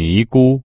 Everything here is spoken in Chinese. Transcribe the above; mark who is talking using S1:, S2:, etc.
S1: 尼姑。